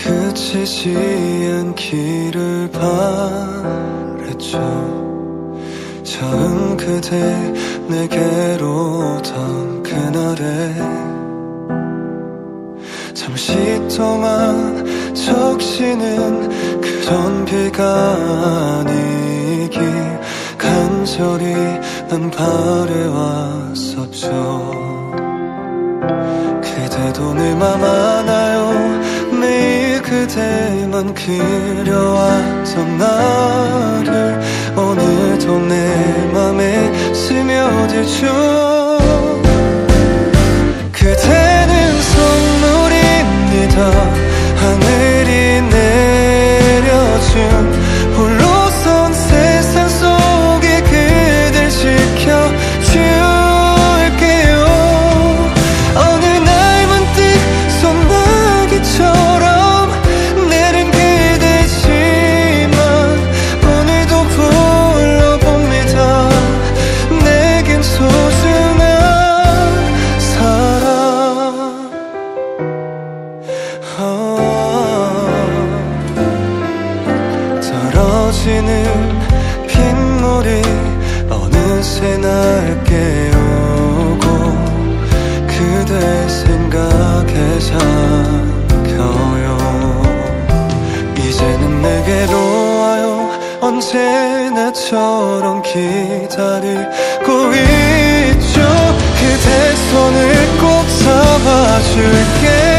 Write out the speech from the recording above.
그치지 않기를 바랬죠. 처음 그대 내게로 오던 그날에 잠시 동안 적시는 그런 비가 아니길 간절히 난 바래왔었죠. 그대도 내맘 매일 그대만 그려왔던 나를 오늘도 내 맘에 스며들죠 빗물이 어느새 날 깨우고 그대 생각에 잠겨요. 이제는 내게로 와요. 언제나처럼 기다리고 있죠. 그대 손을 꼭 잡아줄게요